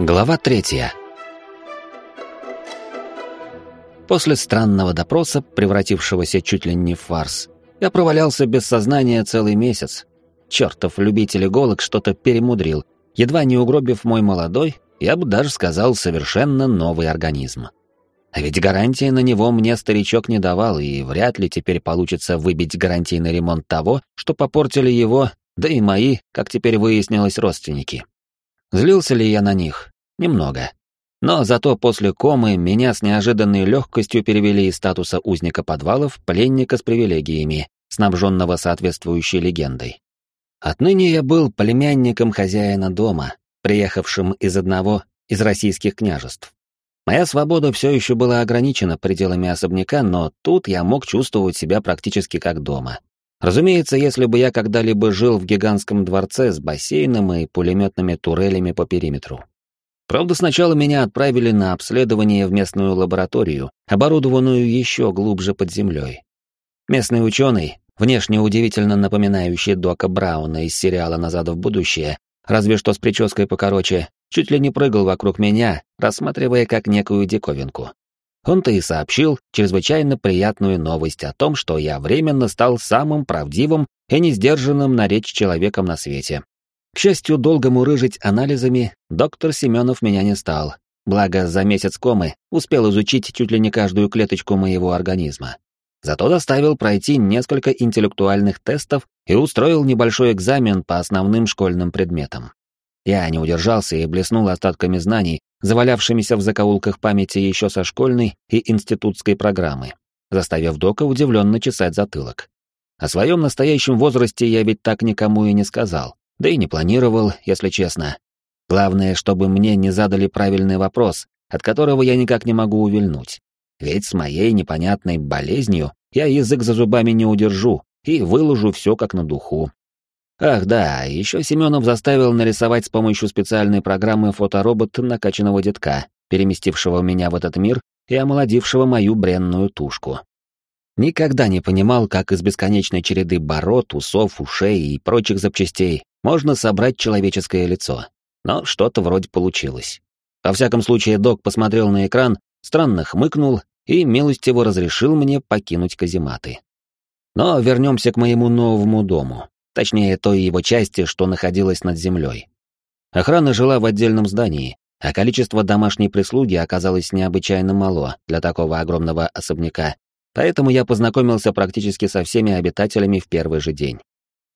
Глава третья. После странного допроса, превратившегося чуть ли не в фарс, я провалялся без сознания целый месяц. Чертов любитель иголок что-то перемудрил, едва не угробив мой молодой, я бы даже сказал, совершенно новый организм. А ведь гарантии на него мне старичок не давал, и вряд ли теперь получится выбить гарантийный ремонт того, что попортили его, да и мои, как теперь выяснилось, родственники. Злился ли я на них? Немного. Но зато после комы меня с неожиданной легкостью перевели из статуса узника подвалов пленника с привилегиями, снабженного соответствующей легендой. Отныне я был племянником хозяина дома, приехавшим из одного из российских княжеств. Моя свобода все еще была ограничена пределами особняка, но тут я мог чувствовать себя практически как дома. Разумеется, если бы я когда-либо жил в гигантском дворце с бассейном и пулеметными турелями по периметру. Правда, сначала меня отправили на обследование в местную лабораторию, оборудованную еще глубже под землей. Местный ученый, внешне удивительно напоминающий Дока Брауна из сериала «Назад в будущее», разве что с прической покороче, чуть ли не прыгал вокруг меня, рассматривая как некую диковинку. Он-то и сообщил чрезвычайно приятную новость о том, что я временно стал самым правдивым и несдержанным на речь человеком на свете. К счастью, долго мурыжить анализами доктор Семенов меня не стал, благо за месяц комы успел изучить чуть ли не каждую клеточку моего организма. Зато заставил пройти несколько интеллектуальных тестов и устроил небольшой экзамен по основным школьным предметам. Я не удержался и блеснул остатками знаний, завалявшимися в закоулках памяти еще со школьной и институтской программы, заставив Дока удивленно чесать затылок. О своем настоящем возрасте я ведь так никому и не сказал, да и не планировал, если честно. Главное, чтобы мне не задали правильный вопрос, от которого я никак не могу увильнуть. Ведь с моей непонятной болезнью я язык за зубами не удержу и выложу все как на духу. Ах да, еще Семенов заставил нарисовать с помощью специальной программы фоторобот накачанного детка, переместившего меня в этот мир и омолодившего мою бренную тушку. Никогда не понимал, как из бесконечной череды бород, усов, ушей и прочих запчастей можно собрать человеческое лицо. Но что-то вроде получилось. Во всяком случае, док посмотрел на экран, странно хмыкнул и милостиво разрешил мне покинуть казематы. Но вернемся к моему новому дому, точнее той его части, что находилась над землей. Охрана жила в отдельном здании, а количество домашней прислуги оказалось необычайно мало для такого огромного особняка, поэтому я познакомился практически со всеми обитателями в первый же день.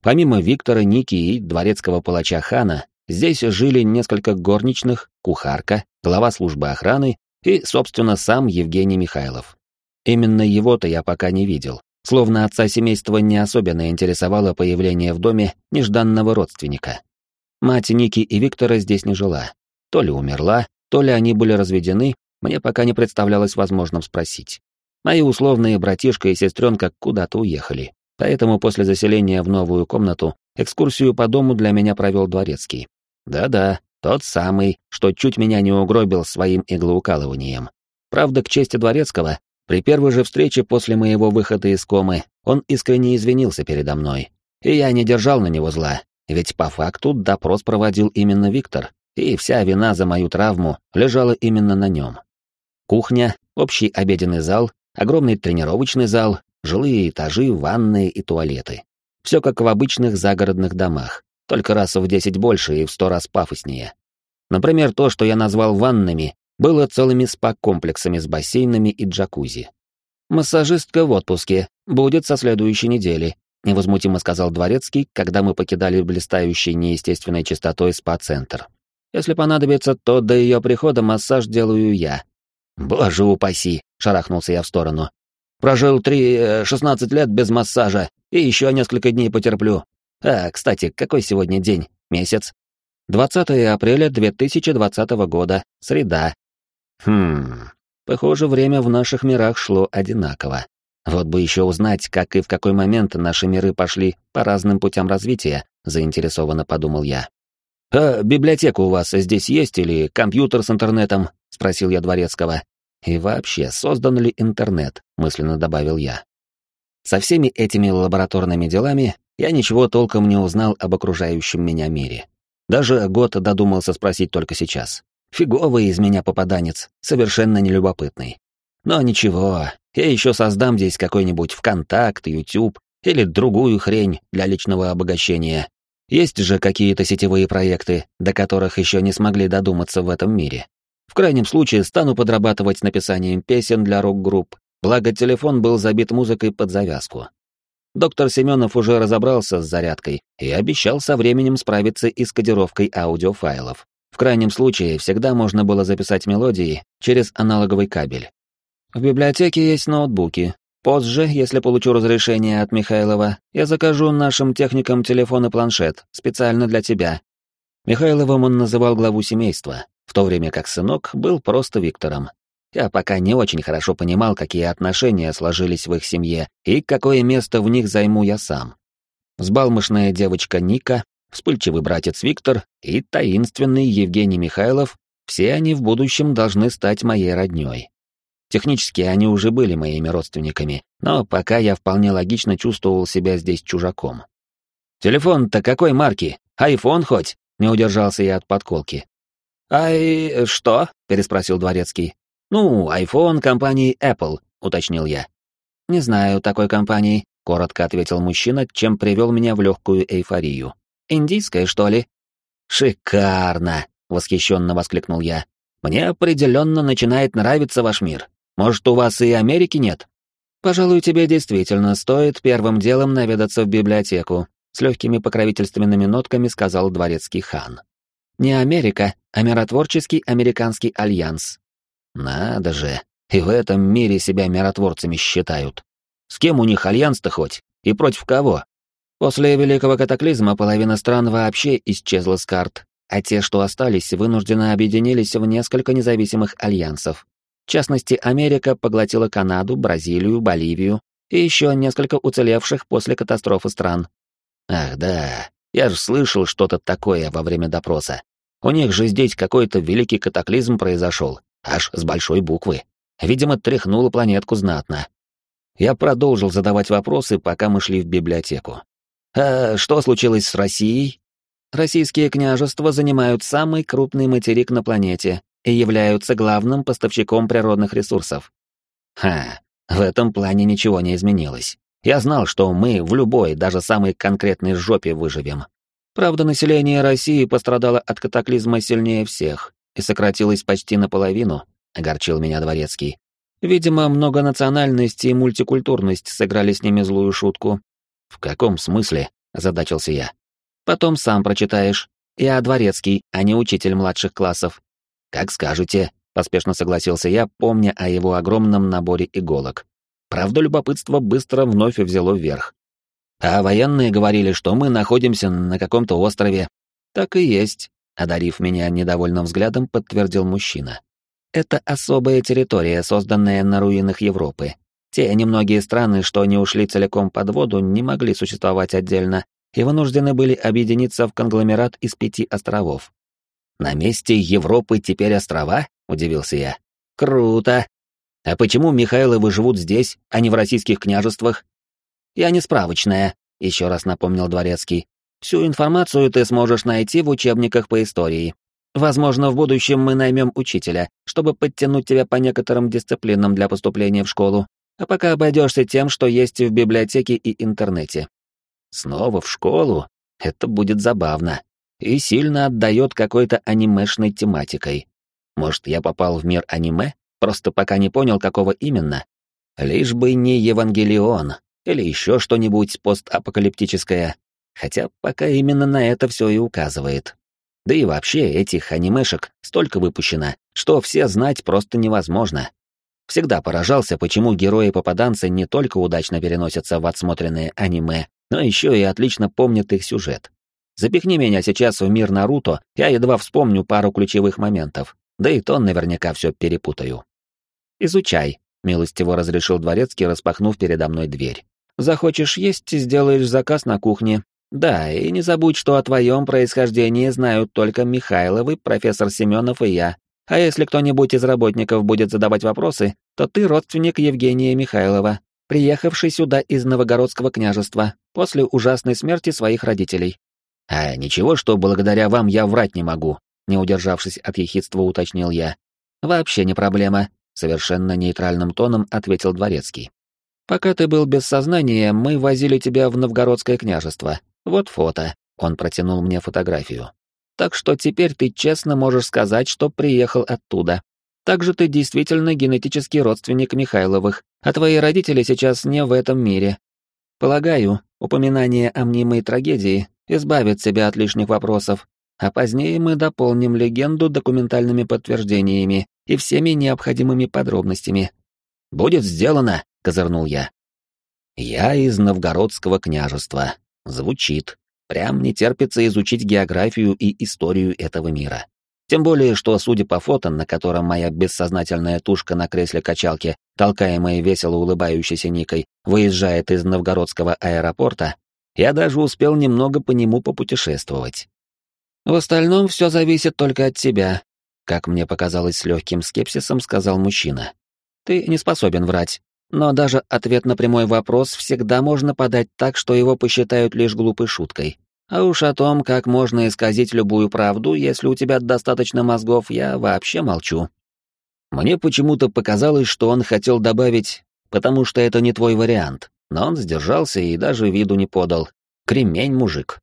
Помимо Виктора, Ники и дворецкого палача Хана, здесь жили несколько горничных, кухарка, глава службы охраны и, собственно, сам Евгений Михайлов. Именно его-то я пока не видел, словно отца семейства не особенно интересовало появление в доме нежданного родственника. Мать Ники и Виктора здесь не жила. То ли умерла, то ли они были разведены, мне пока не представлялось возможным спросить. Мои условные братишка и сестренка куда-то уехали, поэтому после заселения в новую комнату экскурсию по дому для меня провел дворецкий. Да-да, тот самый, что чуть меня не угробил своим иглоукалыванием. Правда, к чести дворецкого, при первой же встрече после моего выхода из комы он искренне извинился передо мной. И я не держал на него зла, ведь по факту допрос проводил именно Виктор, и вся вина за мою травму лежала именно на нем. Кухня, общий обеденный зал, огромный тренировочный зал, жилые этажи, ванные и туалеты. Все как в обычных загородных домах, только раз в десять больше и в сто раз пафоснее. Например, то, что я назвал ваннами, было целыми спа-комплексами с бассейнами и джакузи. «Массажистка в отпуске. Будет со следующей недели», — невозмутимо сказал Дворецкий, когда мы покидали блистающий неестественной чистотой спа-центр. «Если понадобится, то до ее прихода массаж делаю я». «Боже упаси!» — шарахнулся я в сторону. «Прожил три... Э, шестнадцать лет без массажа, и еще несколько дней потерплю. А, кстати, какой сегодня день? Месяц?» 20 апреля 2020 года, среда, Хм, похоже, время в наших мирах шло одинаково. Вот бы еще узнать, как и в какой момент наши миры пошли по разным путям развития, заинтересованно подумал я. «А библиотека у вас здесь есть или компьютер с интернетом?» — спросил я Дворецкого. «И вообще, создан ли интернет?» — мысленно добавил я. Со всеми этими лабораторными делами я ничего толком не узнал об окружающем меня мире. Даже год додумался спросить только сейчас. Фиговый из меня попаданец, совершенно нелюбопытный. Но ничего, я еще создам здесь какой-нибудь ВКонтакт, YouTube или другую хрень для личного обогащения. Есть же какие-то сетевые проекты, до которых еще не смогли додуматься в этом мире. В крайнем случае стану подрабатывать написанием песен для рок-групп, благо телефон был забит музыкой под завязку. Доктор Семенов уже разобрался с зарядкой и обещал со временем справиться и с кодировкой аудиофайлов. В крайнем случае, всегда можно было записать мелодии через аналоговый кабель. В библиотеке есть ноутбуки. Позже, если получу разрешение от Михайлова, я закажу нашим техникам телефон и планшет, специально для тебя. Михайловым он называл главу семейства, в то время как сынок был просто Виктором. Я пока не очень хорошо понимал, какие отношения сложились в их семье и какое место в них займу я сам. Взбалмошная девочка Ника, вспыльчивый братец Виктор и таинственный Евгений Михайлов, все они в будущем должны стать моей роднёй. Технически они уже были моими родственниками, но пока я вполне логично чувствовал себя здесь чужаком. «Телефон-то какой марки? Айфон хоть?» — не удержался я от подколки. «Ай, что?» — переспросил Дворецкий. «Ну, айфон компании Apple», — уточнил я. «Не знаю такой компании», — коротко ответил мужчина, чем привел меня в легкую эйфорию. «Индийская, что ли?» «Шикарно!» — восхищенно воскликнул я. «Мне определенно начинает нравиться ваш мир. Может, у вас и Америки нет?» «Пожалуй, тебе действительно стоит первым делом наведаться в библиотеку», с легкими покровительственными нотками сказал дворецкий хан. «Не Америка, а миротворческий американский альянс. Надо же, и в этом мире себя миротворцами считают. С кем у них альянс-то хоть? И против кого? После Великого Катаклизма половина стран вообще исчезла с карт, а те, что остались, вынужденно объединились в несколько независимых альянсов. В частности, Америка поглотила Канаду, Бразилию, Боливию и еще несколько уцелевших после катастрофы стран. Ах да, я же слышал что-то такое во время допроса. У них же здесь какой-то великий катаклизм произошел, аж с большой буквы. Видимо, тряхнула планетку знатно. Я продолжил задавать вопросы, пока мы шли в библиотеку. «А что случилось с Россией?» «Российские княжества занимают самый крупный материк на планете и являются главным поставщиком природных ресурсов». «Ха, в этом плане ничего не изменилось. Я знал, что мы в любой, даже самой конкретной жопе выживем. Правда, население России пострадало от катаклизма сильнее всех, и сократилась почти наполовину, огорчил меня дворецкий. Видимо, многонациональность и мультикультурность сыграли с ними злую шутку. В каком смысле? озадачился я. Потом сам прочитаешь. Я дворецкий, а не учитель младших классов. Как скажете, поспешно согласился я, помня о его огромном наборе иголок. Правда, любопытство быстро вновь взяло вверх. А военные говорили, что мы находимся на каком-то острове. Так и есть, Одарив меня недовольным взглядом, подтвердил мужчина. Это особая территория, созданная на руинах Европы. Те немногие страны, что не ушли целиком под воду, не могли существовать отдельно и вынуждены были объединиться в конгломерат из пяти островов. «На месте Европы теперь острова?» — удивился я. «Круто! А почему Михайловы живут здесь, а не в российских княжествах?» «Я не справочная», — еще раз напомнил Дворецкий. Всю информацию ты сможешь найти в учебниках по истории. Возможно, в будущем мы наймем учителя, чтобы подтянуть тебя по некоторым дисциплинам для поступления в школу, а пока обойдешься тем, что есть в библиотеке и интернете. Снова в школу? Это будет забавно. И сильно отдает какой-то анимешной тематикой. Может, я попал в мир аниме, просто пока не понял, какого именно. Лишь бы не Евангелион или еще что-нибудь постапокалиптическое, хотя пока именно на это все и указывает. Да и вообще этих анимешек столько выпущено, что все знать просто невозможно. Всегда поражался, почему герои-попаданцы не только удачно переносятся в отсмотренные аниме, но еще и отлично помнят их сюжет. Запихни меня сейчас в мир Наруто, я едва вспомню пару ключевых моментов, да и то наверняка все перепутаю. «Изучай», — милостиво разрешил дворецкий, распахнув передо мной дверь. «Захочешь есть, сделаешь заказ на кухне, да, и не забудь, что о твоем происхождении знают только Михайловы, профессор Семенов и я. А если кто-нибудь из работников будет задавать вопросы, то ты родственник Евгения Михайлова, приехавший сюда из Новогородского княжества после ужасной смерти своих родителей. А ничего, что благодаря вам я врать не могу, не удержавшись от ехидства, уточнил я. «Вообще не проблема», — совершенно нейтральным тоном ответил Дворецкий. «Пока ты был без сознания, мы возили тебя в Новгородское княжество. Вот фото». Он протянул мне фотографию. «Так что теперь ты честно можешь сказать, что приехал оттуда. Также ты действительно генетический родственник Михайловых, а твои родители сейчас не в этом мире. Полагаю, упоминание о мнимой трагедии избавит тебя от лишних вопросов, а позднее мы дополним легенду документальными подтверждениями и всеми необходимыми подробностями. «Будет сделано», — козырнул я. «Я из Новгородского княжества. Звучит. Прям не терпится изучить географию и историю этого мира. Тем более, что, судя по фото, на котором моя бессознательная тушка на кресле качалки, толкаемая весело улыбающейся Никой, выезжает из Новгородского аэропорта, я даже успел немного по нему попутешествовать. В остальном все зависит только от тебя, как мне показалось с легким скепсисом, сказал мужчина. Ты не способен врать, но даже ответ на прямой вопрос всегда можно подать так, что его посчитают лишь глупой шуткой. А уж о том, как можно исказить любую правду, если у тебя достаточно мозгов, я вообще молчу. Мне почему-то показалось, что он хотел добавить «потому что это не твой вариант», но он сдержался и даже виду не подал. Кремень, мужик.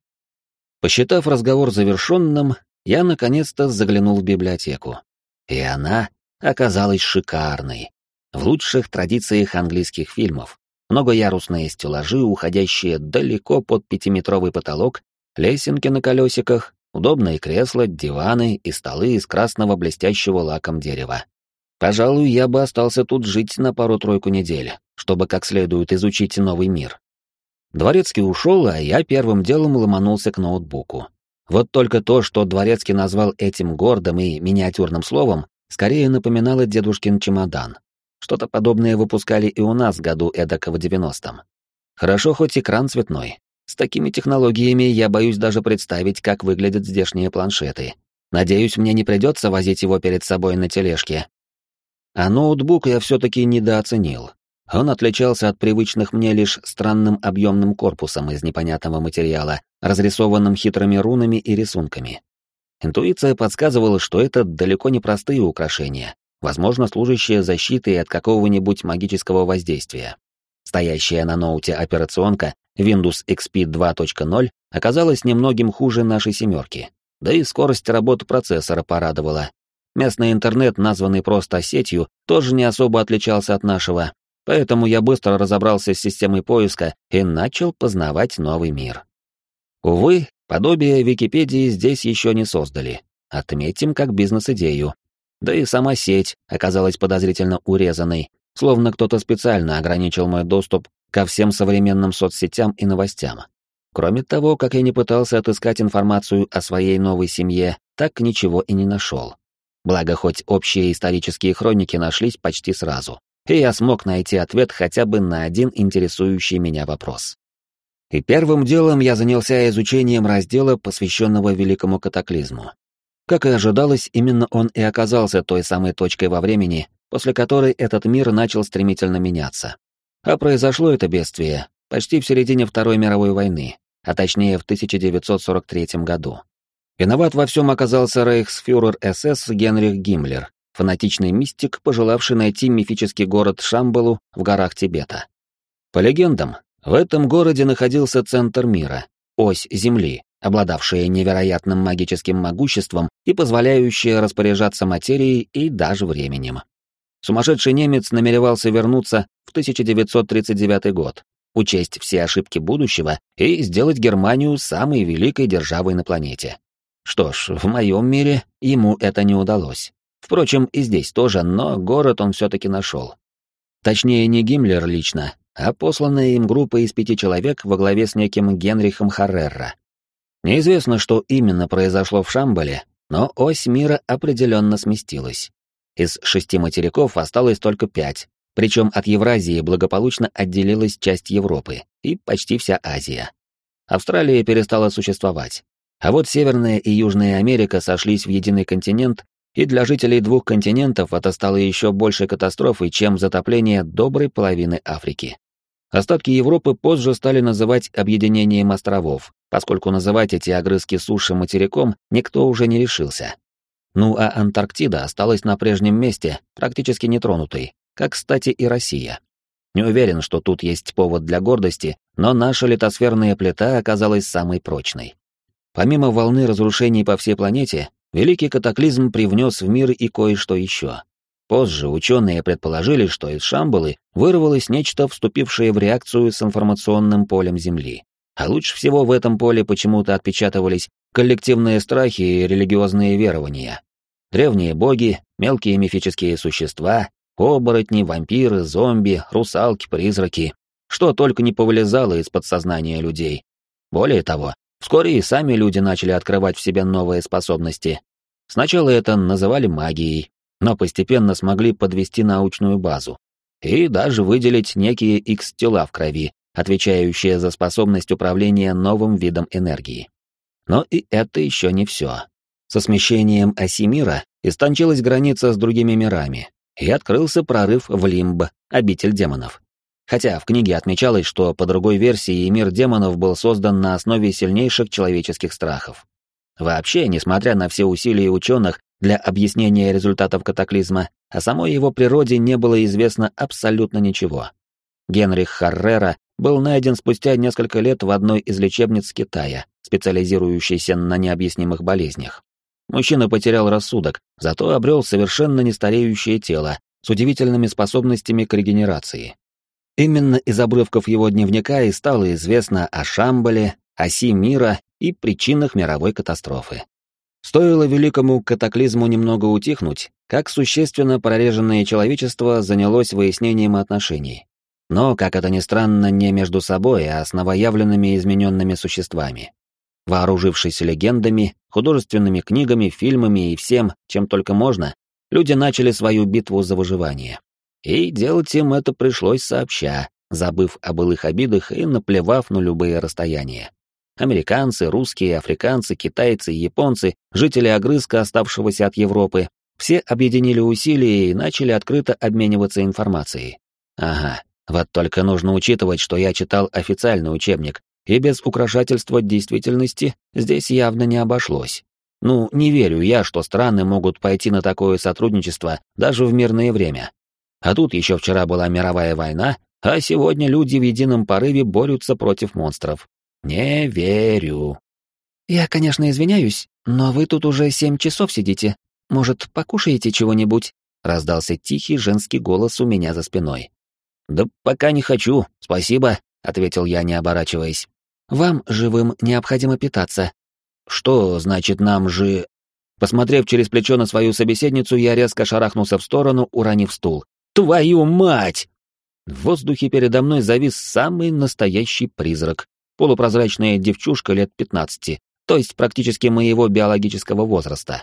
Посчитав разговор завершенным, я наконец-то заглянул в библиотеку. И она оказалась шикарной. В лучших традициях английских фильмов. Многоярусные стеллажи, уходящие далеко под пятиметровый потолок, лесенки на колесиках, удобные кресла, диваны и столы из красного блестящего лаком дерева. Пожалуй, я бы остался тут жить на пару-тройку недель, чтобы как следует изучить новый мир. Дворецкий ушел, а я первым делом ломанулся к ноутбуку. Вот только то, что Дворецкий назвал этим гордым и миниатюрным словом, скорее напоминало дедушкин чемодан. Что-то подобное выпускали и у нас году эдак в 90-м. Хорошо, хоть экран цветной. С такими технологиями я боюсь даже представить, как выглядят здешние планшеты. Надеюсь, мне не придется возить его перед собой на тележке. А ноутбук я все-таки недооценил. Он отличался от привычных мне лишь странным объемным корпусом из непонятного материала, разрисованным хитрыми рунами и рисунками. Интуиция подсказывала, что это далеко не простые украшения, возможно, служащие защитой от какого-нибудь магического воздействия. Стоящая на ноуте операционка Windows XP 2.0 оказалась немногим хуже нашей семерки, да и скорость работы процессора порадовала. Местный интернет, названный просто сетью, тоже не особо отличался от нашего, Поэтому я быстро разобрался с системой поиска и начал познавать новый мир. Увы, подобие Википедии здесь еще не создали. Отметим как бизнес-идею. Да и сама сеть оказалась подозрительно урезанной, словно кто-то специально ограничил мой доступ ко всем современным соцсетям и новостям. Кроме того, как я не пытался отыскать информацию о своей новой семье, так ничего и не нашел. Благо, хоть общие исторические хроники нашлись почти сразу и я смог найти ответ хотя бы на один интересующий меня вопрос. И первым делом я занялся изучением раздела, посвященного Великому Катаклизму. Как и ожидалось, именно он и оказался той самой точкой во времени, после которой этот мир начал стремительно меняться. А произошло это бедствие почти в середине Второй мировой войны, а точнее в 1943 году. Виноват во всем оказался рейхсфюрер СС Генрих Гиммлер, фанатичный мистик, пожелавший найти мифический город Шамбалу в горах Тибета. По легендам, в этом городе находился центр мира, ось Земли, обладавшая невероятным магическим могуществом и позволяющая распоряжаться материей и даже временем. Сумасшедший немец намеревался вернуться в 1939 год, учесть все ошибки будущего и сделать Германию самой великой державой на планете. Что ж, в моем мире ему это не удалось. Впрочем, и здесь тоже, но город он все-таки нашел. Точнее, не Гиммлер лично, а посланная им группа из пяти человек во главе с неким Генрихом Харрерра. Неизвестно, что именно произошло в Шамбале, но ось мира определенно сместилась. Из шести материков осталось только пять, причем от Евразии благополучно отделилась часть Европы и почти вся Азия. Австралия перестала существовать. А вот Северная и Южная Америка сошлись в единый континент и для жителей двух континентов это стало еще большей катастрофой, чем затопление доброй половины Африки. Остатки Европы позже стали называть объединением островов, поскольку называть эти огрызки суши материком никто уже не решился. Ну а Антарктида осталась на прежнем месте, практически нетронутой, как, кстати, и Россия. Не уверен, что тут есть повод для гордости, но наша литосферная плита оказалась самой прочной. Помимо волны разрушений по всей планете, великий катаклизм привнес в мир и кое-что еще. Позже ученые предположили, что из Шамбалы вырвалось нечто, вступившее в реакцию с информационным полем Земли. А лучше всего в этом поле почему-то отпечатывались коллективные страхи и религиозные верования. Древние боги, мелкие мифические существа, оборотни, вампиры, зомби, русалки, призраки. Что только не повылезало из подсознания людей. Более того, вскоре и сами люди начали открывать в себе новые способности. Сначала это называли магией, но постепенно смогли подвести научную базу и даже выделить некие X-тела в крови, отвечающие за способность управления новым видом энергии. Но и это еще не все. Со смещением оси мира истончилась граница с другими мирами, и открылся прорыв в Лимб, обитель демонов. Хотя в книге отмечалось, что по другой версии мир демонов был создан на основе сильнейших человеческих страхов. Вообще, несмотря на все усилия ученых для объяснения результатов катаклизма, о самой его природе не было известно абсолютно ничего. Генрих Харрера был найден спустя несколько лет в одной из лечебниц Китая, специализирующейся на необъяснимых болезнях. Мужчина потерял рассудок, зато обрел совершенно нестареющее тело с удивительными способностями к регенерации. Именно из обрывков его дневника и стало известно о Шамбале, оси мира и причинах мировой катастрофы. Стоило великому катаклизму немного утихнуть, как существенно прореженное человечество занялось выяснением отношений. Но, как это ни странно, не между собой, а с новоявленными измененными существами. Вооружившись легендами, художественными книгами, фильмами и всем, чем только можно, люди начали свою битву за выживание. И делать им это пришлось сообща, забыв о былых обидах и наплевав на любые расстояния. Американцы, русские, африканцы, китайцы, японцы, жители огрызка, оставшегося от Европы, все объединили усилия и начали открыто обмениваться информацией. Ага, вот только нужно учитывать, что я читал официальный учебник, и без украшательства действительности здесь явно не обошлось. Ну, не верю я, что страны могут пойти на такое сотрудничество даже в мирное время. А тут еще вчера была мировая война, а сегодня люди в едином порыве борются против монстров. Не верю. Я, конечно, извиняюсь, но вы тут уже семь часов сидите. Может, покушаете чего-нибудь? Раздался тихий женский голос у меня за спиной. Да пока не хочу, спасибо, ответил я, не оборачиваясь. Вам, живым, необходимо питаться. Что значит нам же... Посмотрев через плечо на свою собеседницу, я резко шарахнулся в сторону, уронив стул. «Твою мать!» В воздухе передо мной завис самый настоящий призрак. Полупрозрачная девчушка лет пятнадцати, то есть практически моего биологического возраста.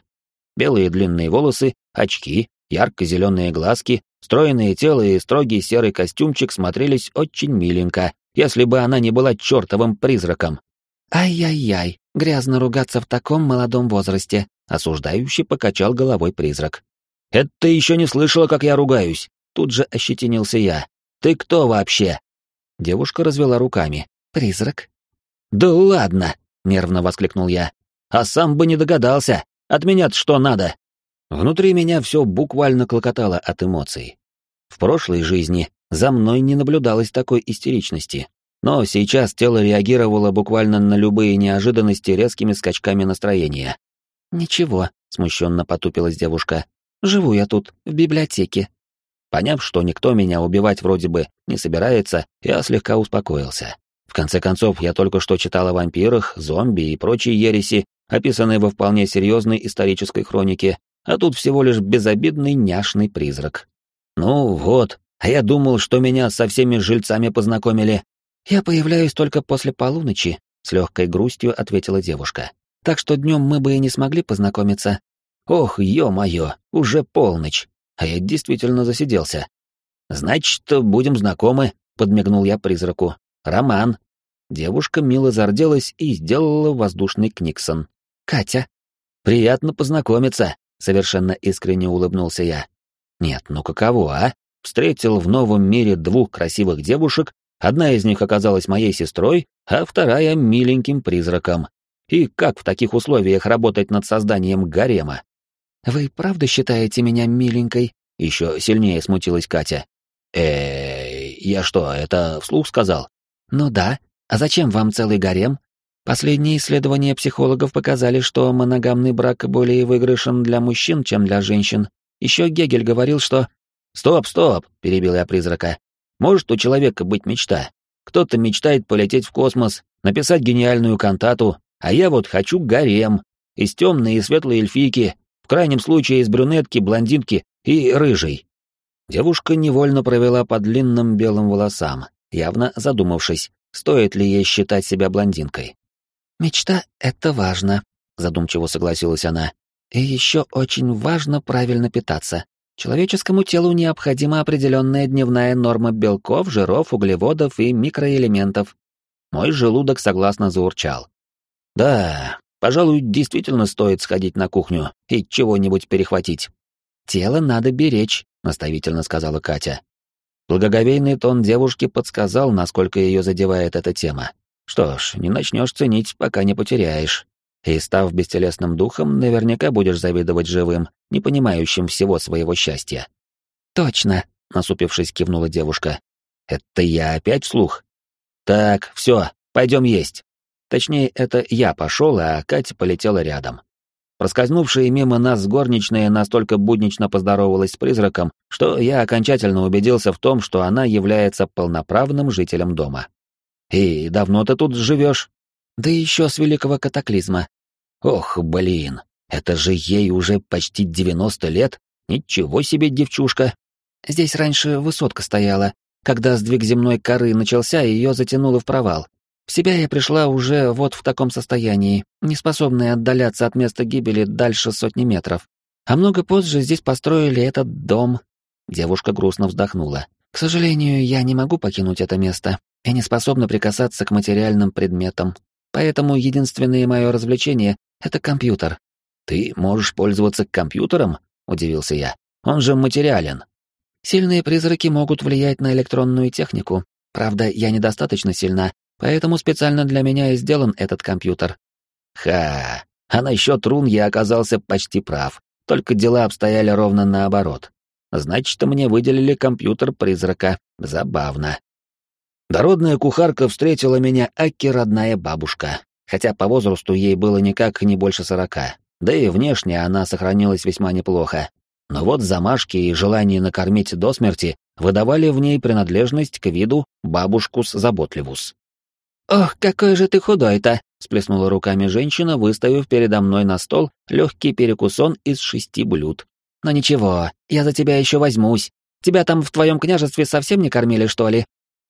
Белые длинные волосы, очки, ярко-зеленые глазки, стройное тело и строгий серый костюмчик смотрелись очень миленько, если бы она не была чертовым призраком. «Ай-яй-яй, грязно ругаться в таком молодом возрасте», — осуждающий покачал головой призрак. «Это ты еще не слышала, как я ругаюсь?» Тут же ощетинился я. «Ты кто вообще?» Девушка развела руками. «Призрак?» «Да ладно!» — нервно воскликнул я. «А сам бы не догадался. От меня-то что надо?» Внутри меня все буквально клокотало от эмоций. В прошлой жизни за мной не наблюдалось такой истеричности. Но сейчас тело реагировало буквально на любые неожиданности резкими скачками настроения. «Ничего», — смущенно потупилась девушка. «Живу я тут, в библиотеке». Поняв, что никто меня убивать вроде бы не собирается, я слегка успокоился. В конце концов, я только что читал о вампирах, зомби и прочей ереси, описанной во вполне серьезной исторической хронике, а тут всего лишь безобидный няшный призрак. Ну вот, а я думал, что меня со всеми жильцами познакомили. Я появляюсь только после полуночи, с легкой грустью ответила девушка. Так что днем мы бы и не смогли познакомиться. Ох, ё-моё, уже полночь. А я действительно засиделся. Значит, будем знакомы, подмигнул я призраку. Роман. Девушка мило зарделась и сделала воздушный книксон. Катя. Приятно познакомиться, совершенно искренне улыбнулся я. Нет, ну каково, а? встретил в новом мире двух красивых девушек, одна из них оказалась моей сестрой, а вторая — миленьким призраком. И как в таких условиях работать над созданием гарема? Вы правда считаете меня миленькой?» Еще сильнее смутилась Катя. э я что, это вслух сказал?» «Ну да. А зачем вам целый гарем?» Последние исследования психологов показали, что моногамный брак более выигрышен для мужчин, чем для женщин. Еще Гегель говорил, что... «Стоп, стоп!» — перебил я призрака. «Может у человека быть мечта. Кто-то мечтает полететь в космос, написать гениальную кантату, а я вот хочу гарем, из темной и светлой эльфийки, в крайнем случае из брюнетки, блондинки и рыжей». Девушка невольно провела по длинным белым волосам, явно задумавшись, стоит ли ей считать себя блондинкой. «Мечта — это важно», — задумчиво согласилась она. «И еще очень важно правильно питаться. Человеческому телу необходима определенная дневная норма белков, жиров, углеводов и микроэлементов». Мой желудок согласно заурчал. «Да, пожалуй, действительно стоит сходить на кухню и чего-нибудь перехватить». «Тело надо беречь», — наставительно сказала Катя. Благоговейный тон девушки подсказал, насколько ее задевает эта тема. Что ж, не начнешь ценить, пока не потеряешь. И став бестелесным духом, наверняка будешь завидовать живым, не понимающим всего своего счастья. Точно, насупившись, кивнула девушка. Это я опять вслух? Так, все, пойдем есть. Точнее, это я пошел, а Катя полетела рядом. Проскользнувшая мимо нас горничная настолько буднично поздоровалась с призраком, что я окончательно убедился в том, что она является полноправным жителем дома. «И давно ты тут живешь?» «Да еще с великого катаклизма». «Ох, блин, это же ей уже почти девяносто лет. Ничего себе девчушка!» «Здесь раньше высотка стояла. Когда сдвиг земной коры начался, ее затянуло в провал. В себя я пришла уже вот в таком состоянии, неспособная отдаляться от места гибели дальше сотни метров. А много позже здесь построили этот дом». Девушка грустно вздохнула. «К сожалению, я не могу покинуть это место. Я не способна прикасаться к материальным предметам, поэтому единственное мое развлечение — это компьютер. «Ты можешь пользоваться компьютером?» — удивился я. «Он же материален». «Сильные призраки могут влиять на электронную технику. Правда, я недостаточно сильна, поэтому специально для меня и сделан этот компьютер». «Ха! А насчет рун я оказался почти прав. Только дела обстояли ровно наоборот. Значит, мне выделили компьютер призрака. Забавно. Дородная кухарка встретила меня Аки родная бабушка, хотя по возрасту ей было никак не больше сорока, да и внешне она сохранилась весьма неплохо. Но вот замашки и желание накормить до смерти выдавали в ней принадлежность к виду бабушкус заботливус. «Ох, какой же ты худой-то!» — сплеснула руками женщина, выставив передо мной на стол легкий перекусон из шести блюд. «Но ничего, я за тебя еще возьмусь. Тебя там в твоем княжестве совсем не кормили, что ли?»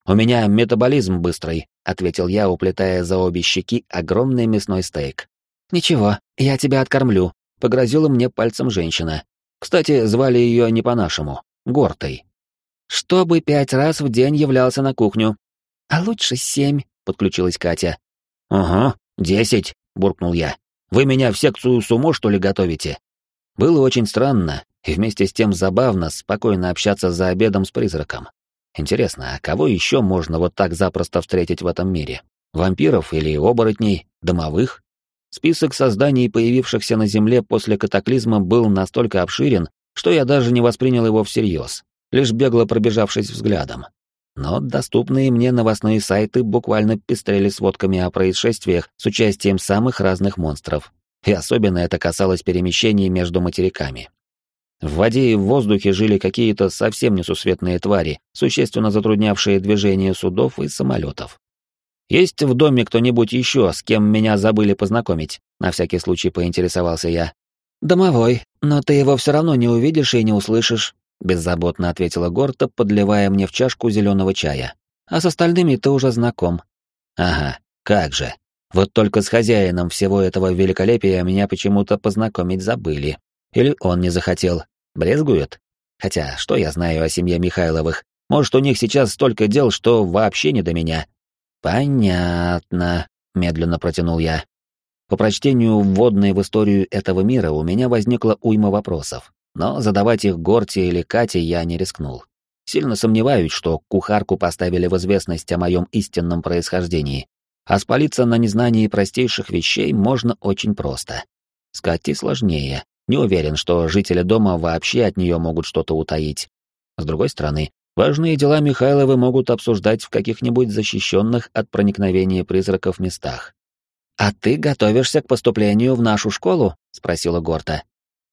«У меня метаболизм быстрый», — ответил я, уплетая за обе щеки огромный мясной стейк. «Ничего, я тебя откормлю», — погрозила мне пальцем женщина. Кстати, звали ее не по-нашему, Гортой. «Чтобы пять раз в день являлся на кухню». «А лучше семь», — подключилась Катя. «Ага, десять», — буркнул я. «Вы меня в секцию сумо, что ли, готовите?» Было очень странно и вместе с тем забавно спокойно общаться за обедом с призраком. Интересно, а кого еще можно вот так запросто встретить в этом мире? Вампиров или оборотней, домовых? Список созданий, появившихся на Земле после катаклизма, был настолько обширен, что я даже не воспринял его всерьез, лишь бегло пробежавшись взглядом. Но доступные мне новостные сайты буквально пестрели сводками о происшествиях с участием самых разных монстров. И особенно это касалось перемещений между материками. В воде и в воздухе жили какие-то совсем несусветные твари, существенно затруднявшие движение судов и самолетов. «Есть в доме кто-нибудь еще, с кем меня забыли познакомить?» — на всякий случай поинтересовался я. «Домовой, но ты его все равно не увидишь и не услышишь», — беззаботно ответила Горта, подливая мне в чашку зеленого чая. «А с остальными ты уже знаком». «Ага, как же. Вот только с хозяином всего этого великолепия меня почему-то познакомить забыли. Или он не захотел, Брезгуют? Хотя, что я знаю о семье Михайловых? Может, у них сейчас столько дел, что вообще не до меня? Понятно, медленно протянул я. По прочтению вводной в историю этого мира у меня возникла уйма вопросов, но задавать их Горте или Кате я не рискнул. Сильно сомневаюсь, что кухарку поставили в известность о моем истинном происхождении, а спалиться на незнании простейших вещей можно очень просто. С Катей сложнее, Не уверен, что жители дома вообще от нее могут что-то утаить. С другой стороны, важные дела Михайловы могут обсуждать в каких-нибудь защищенных от проникновения призраков местах. «А ты готовишься к поступлению в нашу школу?» — спросила Горта.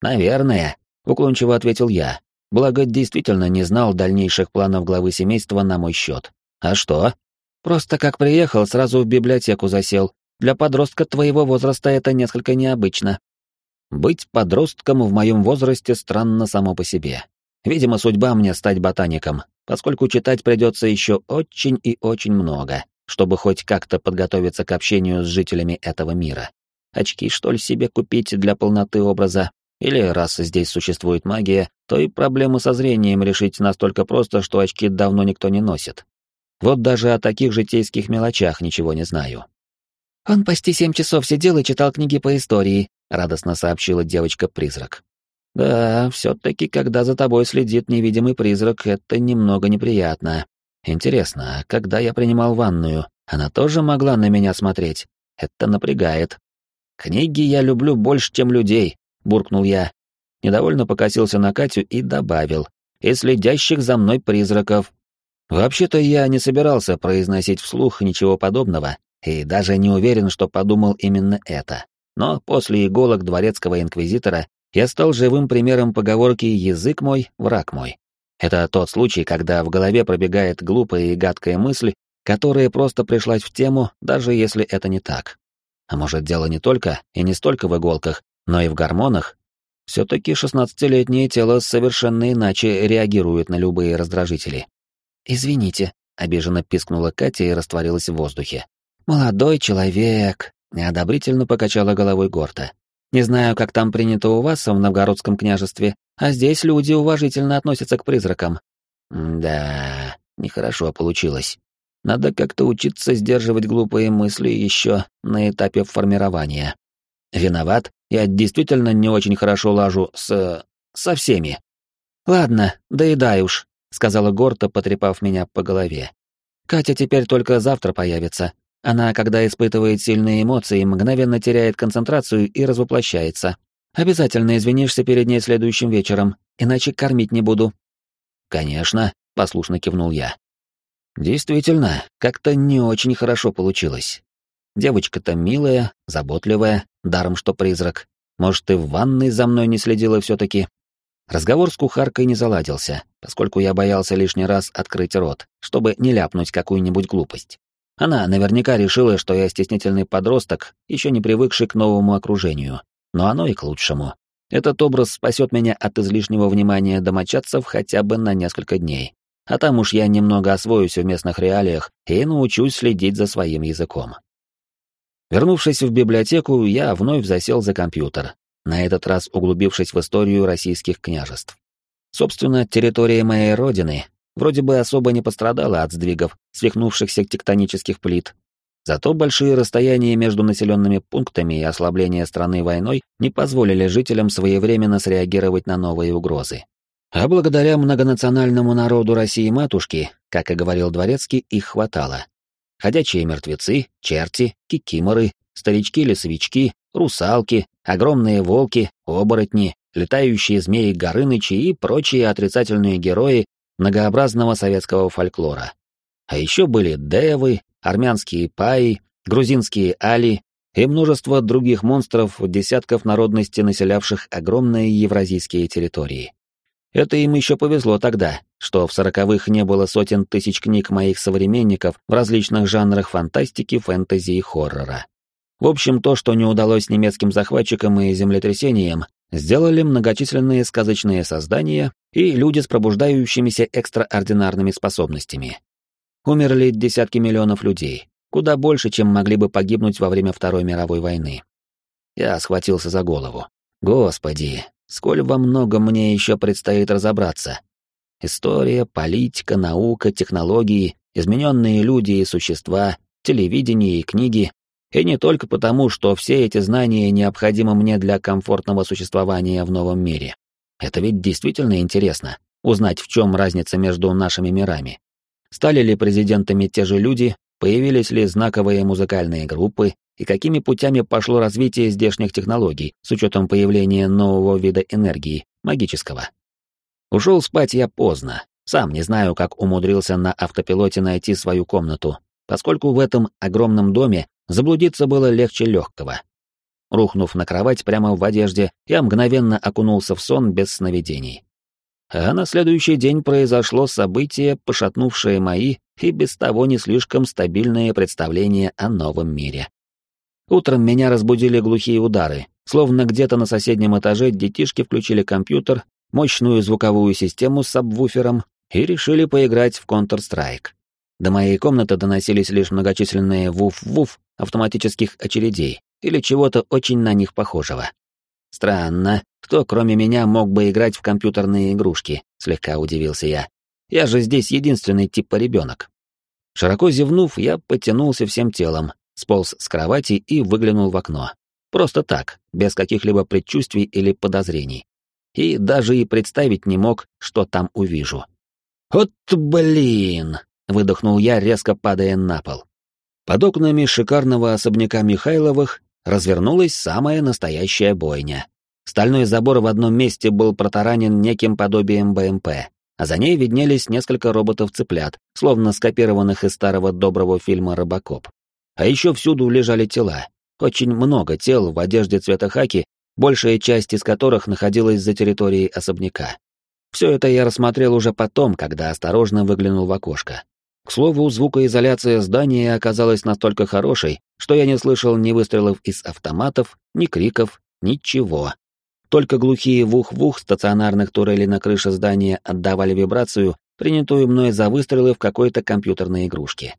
«Наверное», — уклончиво ответил я. Благо, действительно не знал дальнейших планов главы семейства на мой счет. «А что?» «Просто как приехал, сразу в библиотеку засел. Для подростка твоего возраста это несколько необычно». Быть подростком в моем возрасте странно само по себе. Видимо, судьба мне стать ботаником, поскольку читать придется еще очень и очень много, чтобы хоть как-то подготовиться к общению с жителями этого мира. Очки, что ли, себе купить для полноты образа? Или, раз здесь существует магия, то и проблемы со зрением решить настолько просто, что очки давно никто не носит. Вот даже о таких житейских мелочах ничего не знаю. «Он почти семь часов сидел и читал книги по истории», — радостно сообщила девочка-призрак. «Да, все-таки, когда за тобой следит невидимый призрак, это немного неприятно. Интересно, а когда я принимал ванную, она тоже могла на меня смотреть? Это напрягает. Книги я люблю больше, чем людей», — буркнул я. Недовольно покосился на Катю и добавил. «И следящих за мной призраков». Вообще-то я не собирался произносить вслух ничего подобного, и даже не уверен, что подумал именно это. Но после иголок дворецкого инквизитора я стал живым примером поговорки «язык мой, враг мой». Это тот случай, когда в голове пробегает глупая и гадкая мысль, которая просто пришлась в тему, даже если это не так. А может, дело не только и не столько в иголках, но и в гормонах? Все-таки шестнадцатилетнее тело совершенно иначе реагирует на любые раздражители. «Извините», — обиженно пискнула Катя и растворилась в воздухе. «Молодой человек», — неодобрительно покачала головой Горта. «Не знаю, как там принято у вас в Новгородском княжестве, а здесь люди уважительно относятся к призракам». «Да, нехорошо получилось. Надо как-то учиться сдерживать глупые мысли еще на этапе формирования. Виноват, я действительно не очень хорошо лажу с... со всеми». «Ладно, доедай уж», — сказала Горта, потрепав меня по голове. «Катя теперь только завтра появится, она, когда испытывает сильные эмоции, мгновенно теряет концентрацию и развоплощается. Обязательно извинишься перед ней следующим вечером, иначе кормить не буду. Конечно, послушно кивнул я. Действительно, как-то не очень хорошо получилось. Девочка-то милая, заботливая, даром что призрак. Может, и в ванной за мной не следила все-таки. Разговор с кухаркой не заладился, поскольку я боялся лишний раз открыть рот, чтобы не ляпнуть какую-нибудь глупость. Она наверняка решила, что я стеснительный подросток, еще не привыкший к новому окружению. Но оно и к лучшему. Этот образ спасет меня от излишнего внимания домочадцев хотя бы на несколько дней. А там уж я немного освоюсь в местных реалиях и научусь следить за своим языком. Вернувшись в библиотеку, я вновь засел за компьютер, на этот раз углубившись в историю российских княжеств. Собственно, территория моей родины вроде бы особо не пострадала от сдвигов, свихнувшихся тектонических плит. Зато большие расстояния между населенными пунктами и ослабление страны войной не позволили жителям своевременно среагировать на новые угрозы. А благодаря многонациональному народу России-матушки, как и говорил Дворецкий, их хватало. Ходячие мертвецы, черти, кикиморы, старички-лесовички, русалки, огромные волки, оборотни, летающие змеи Горынычи и прочие отрицательные герои многообразного советского фольклора. А еще были девы, армянские паи, грузинские али и множество других монстров десятков народностей, населявших огромные евразийские территории. Это им еще повезло тогда, что в сороковых не было сотен тысяч книг моих современников в различных жанрах фантастики, фэнтези и хоррора. В общем, то, что не удалось немецким захватчикам и землетрясениям, сделали многочисленные сказочные создания и люди с пробуждающимися экстраординарными способностями. Умерли десятки миллионов людей, куда больше, чем могли бы погибнуть во время Второй мировой войны. Я схватился за голову. Господи, сколь во многом мне еще предстоит разобраться. История, политика, наука, технологии, измененные люди и существа, телевидение и книги и не только потому, что все эти знания необходимы мне для комфортного существования в новом мире. Это ведь действительно интересно — узнать, в чем разница между нашими мирами. Стали ли президентами те же люди, появились ли знаковые музыкальные группы, и какими путями пошло развитие здешних технологий с учетом появления нового вида энергии, магического. Ушел спать я поздно, сам не знаю, как умудрился на автопилоте найти свою комнату, поскольку в этом огромном доме заблудиться было легче легкого. Рухнув на кровать прямо в одежде, я мгновенно окунулся в сон без сновидений. А на следующий день произошло событие, пошатнувшее мои и без того не слишком стабильные представления о новом мире. Утром меня разбудили глухие удары, словно где-то на соседнем этаже детишки включили компьютер, мощную звуковую систему с сабвуфером и решили поиграть в Counter-Strike. До моей комнаты доносились лишь многочисленные вуф-вуф автоматических очередей или чего-то очень на них похожего. Странно, кто кроме меня мог бы играть в компьютерные игрушки, слегка удивился я. Я же здесь единственный типа ребенок. Широко зевнув, я потянулся всем телом, сполз с кровати и выглянул в окно. Просто так, без каких-либо предчувствий или подозрений. И даже и представить не мог, что там увижу. «Вот блин!» — выдохнул я, резко падая на пол. Под окнами шикарного особняка Михайловых развернулась самая настоящая бойня. Стальной забор в одном месте был протаранен неким подобием БМП, а за ней виднелись несколько роботов-цыплят, словно скопированных из старого доброго фильма «Робокоп». А еще всюду лежали тела. Очень много тел в одежде цвета хаки, большая часть из которых находилась за территорией особняка. Все это я рассмотрел уже потом, когда осторожно выглянул в окошко. К слову, звукоизоляция здания оказалась настолько хорошей, что я не слышал ни выстрелов из автоматов, ни криков, ничего. Только глухие вух-вух стационарных турелей на крыше здания отдавали вибрацию, принятую мной за выстрелы в какой-то компьютерной игрушке.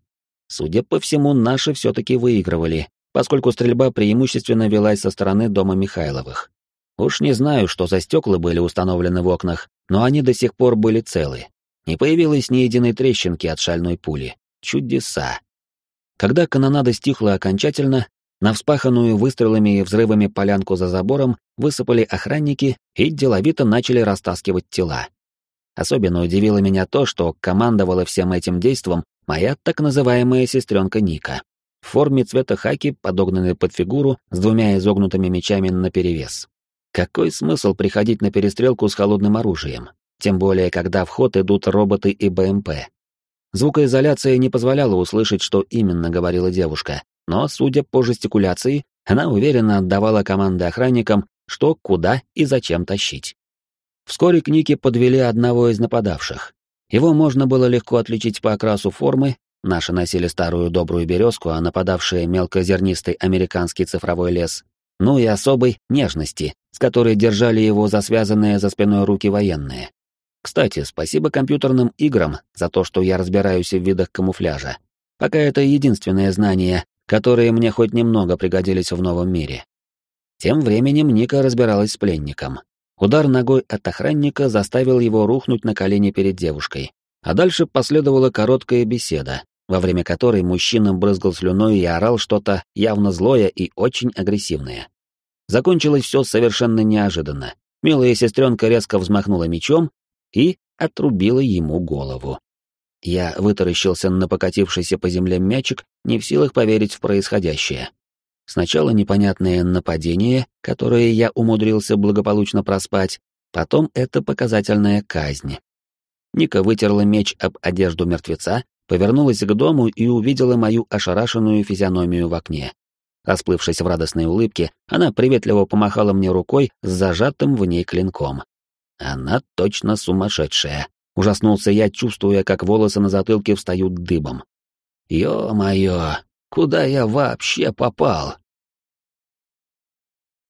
Судя по всему, наши все-таки выигрывали, поскольку стрельба преимущественно велась со стороны дома Михайловых. Уж не знаю, что за стекла были установлены в окнах, но они до сих пор были целы. Не появилось ни единой трещинки от шальной пули. Чудеса. Когда канонада стихла окончательно, на вспаханную выстрелами и взрывами полянку за забором высыпали охранники и деловито начали растаскивать тела. Особенно удивило меня то, что командовала всем этим действом моя так называемая сестренка Ника. В форме цвета хаки, подогнанной под фигуру, с двумя изогнутыми мечами наперевес. Какой смысл приходить на перестрелку с холодным оружием? Тем более, когда в ход идут роботы и БМП. Звукоизоляция не позволяла услышать, что именно говорила девушка, но, судя по жестикуляции, она уверенно отдавала команды охранникам, что, куда и зачем тащить. Вскоре к Нике подвели одного из нападавших. Его можно было легко отличить по окрасу формы, наши носили старую добрую березку, а нападавшие мелкозернистый американский цифровой лес, ну и особой нежности, с которой держали его за связанные за спиной руки военные. Кстати, спасибо компьютерным играм за то, что я разбираюсь в видах камуфляжа. Пока это единственное знание, которые мне хоть немного пригодились в новом мире. Тем временем Ника разбиралась с пленником. Удар ногой от охранника заставил его рухнуть на колени перед девушкой. А дальше последовала короткая беседа, во время которой мужчина брызгал слюной и орал что-то явно злое и очень агрессивное. Закончилось все совершенно неожиданно. Милая сестренка резко взмахнула мечом и отрубила ему голову. Я вытаращился на покатившийся по земле мячик, не в силах поверить в происходящее. Сначала непонятное нападение, которое я умудрился благополучно проспать, потом это показательная казнь. Ника вытерла меч об одежду мертвеца, повернулась к дому и увидела мою ошарашенную физиономию в окне. Расплывшись в радостной улыбке, она приветливо помахала мне рукой с зажатым в ней клинком. Она точно сумасшедшая. Ужаснулся я, чувствуя, как волосы на затылке встают дыбом. Ё-моё, куда я вообще попал?